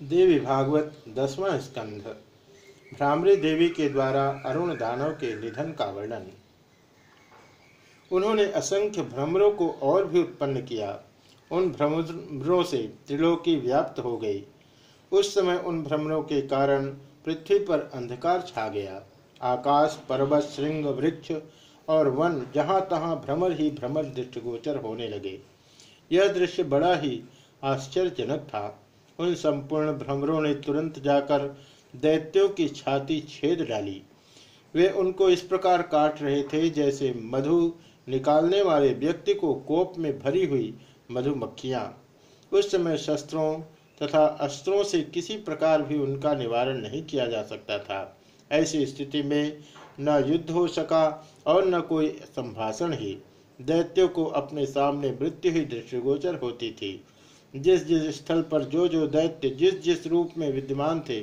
देवी भागवत दसवां स्कंध। भ्रामरी देवी के द्वारा अरुण दानव के निधन का वर्णन। उन्होंने असंख्य भ्रमरों को और भी उत्पन्न किया। उन भ्रमरों से त्रिलोकी व्याप्त हो गई। उस समय उन भ्रमरों के कारण पृथ्वी पर अंधकार छा गया। आकाश, पर्वत, श्रृंग, वृक्ष और वन जहाँ तहाँ भ्रमर ही भ्रमर दृष्टिगोचर होने लगे। यह दृश्य बड़ा ही आश्चर्यजनक था। उन संपूर्ण भ्रमरों ने तुरंत जाकर दैत्यों की छाती छेद डाली। वे उनको इस प्रकार काट रहे थे जैसे मधु निकालने वाले व्यक्ति को कोप में भरी हुई मधुमक्खियाँ। उस समय शस्त्रों तथा अस्त्रों से किसी प्रकार भी उनका निवारण नहीं किया जा सकता था। ऐसी स्थिति में न युद्ध हो सका और न कोई संभाषण ही। दैत्यों को अपने सामने मृत्यु ही दृष्टिगोचर होती थी। जिस जिस स्थल पर जो जो दैत्य जिस जिस रूप में विद्यमान थे,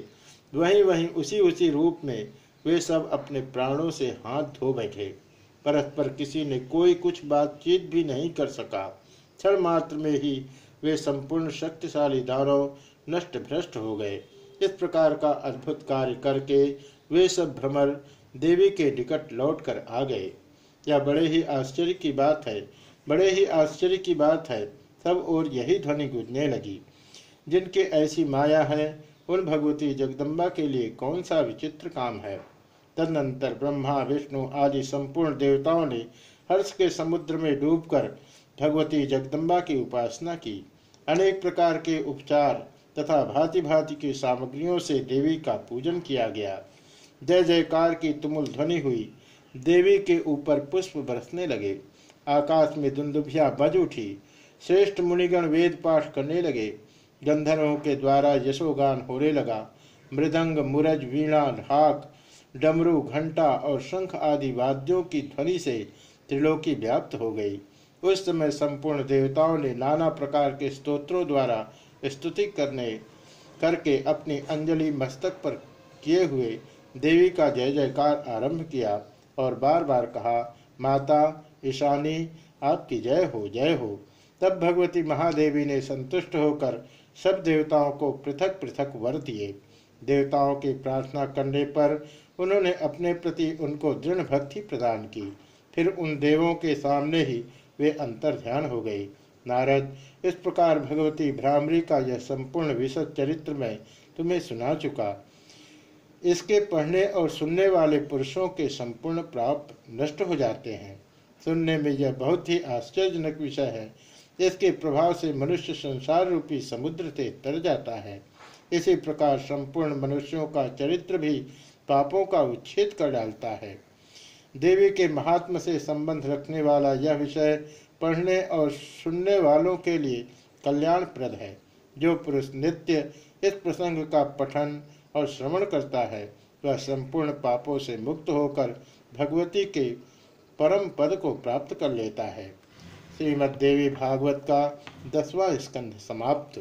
वहीं वहीं उसी उसी रूप में वे सब अपने प्राणों से हाथ धो बैठे। परस्पर किसी ने कोई कुछ बातचीत भी नहीं कर सका। क्षण मात्र में ही वे संपूर्ण शक्तिशाली दानव नष्ट भ्रष्ट हो गए। इस प्रकार का अद्भुत कार्य करके वे सब भ्रमर देवी के निकट लौट कर आ गए। यह बड़े ही आश्चर्य की बात है, बड़े ही आश्चर्य की बात है सब और यही ध्वनि गूंजने लगी। जिनके ऐसी माया है, उन भगवती जगदम्बा के लिए कौन सा विचित्र काम है? तदनंतर ब्रह्मा, विष्णु आदि संपूर्ण देवताओं ने हर्ष के समुद्र में डूबकर भगवती जगदम्बा की उपासना की। अनेक प्रकार के उपचार तथा भांति भांति की सामग्रियों से देवी का पूजन किया गया। जय जयकार की तुमुल ध्वनि हुई। देवी के ऊपर पुष्प बरसने लगे। आकाश में दुंदुभिया बज उठी। श्रेष्ठ मुनिगण वेद पाठ करने लगे। गंधर्वों के द्वारा यशोगान होने लगा। मृदंग, मुरज वीणा ढाक डमरू, घंटा और शंख आदि वाद्यों की ध्वनि से त्रिलोकी व्याप्त हो गई। उस समय संपूर्ण देवताओं ने नाना प्रकार के स्तोत्रों द्वारा स्तुति करने, करके अपनी अंजलि मस्तक पर किए हुए देवी का जय जयकार आरंभ किया और बार बार कहा, माता, ईशानी, आपकी जय हो जय हो। तब भगवती महादेवी ने संतुष्ट होकर सब देवताओं को पृथक पृथक वर दिए। देवताओं की प्रार्थना करने पर उन्होंने अपने प्रति उनको दृढ़ भक्ति प्रदान की। फिर उन देवों के सामने ही वे अंतर ध्यान हो गए। नारद, इस प्रकार भगवती भ्रामरी का यह संपूर्ण विशद चरित्र में तुम्हें सुना चुका। इसके पढ़ने और सुनने वाले पुरुषों के संपूर्ण प्राप्त नष्ट हो जाते हैं। सुनने में यह बहुत ही आश्चर्यजनक विषय है इसके प्रभाव से मनुष्य संसार रूपी समुद्र से तर जाता है। इसी प्रकार संपूर्ण मनुष्यों का चरित्र भी पापों का उच्छेद कर डालता है। देवी के महात्म से संबंध रखने वाला यह विषय पढ़ने और सुनने वालों के लिए कल्याणप्रद है, जो पुरुष नित्य इस प्रसंग का पठन और श्रवण करता है। वह संपूर्ण पापों से मुक्त होकर भगवती के परम पद को प्राप्त कर लेता है। श्रीमद्देवी भागवत का दसवां स्कंध समाप्त।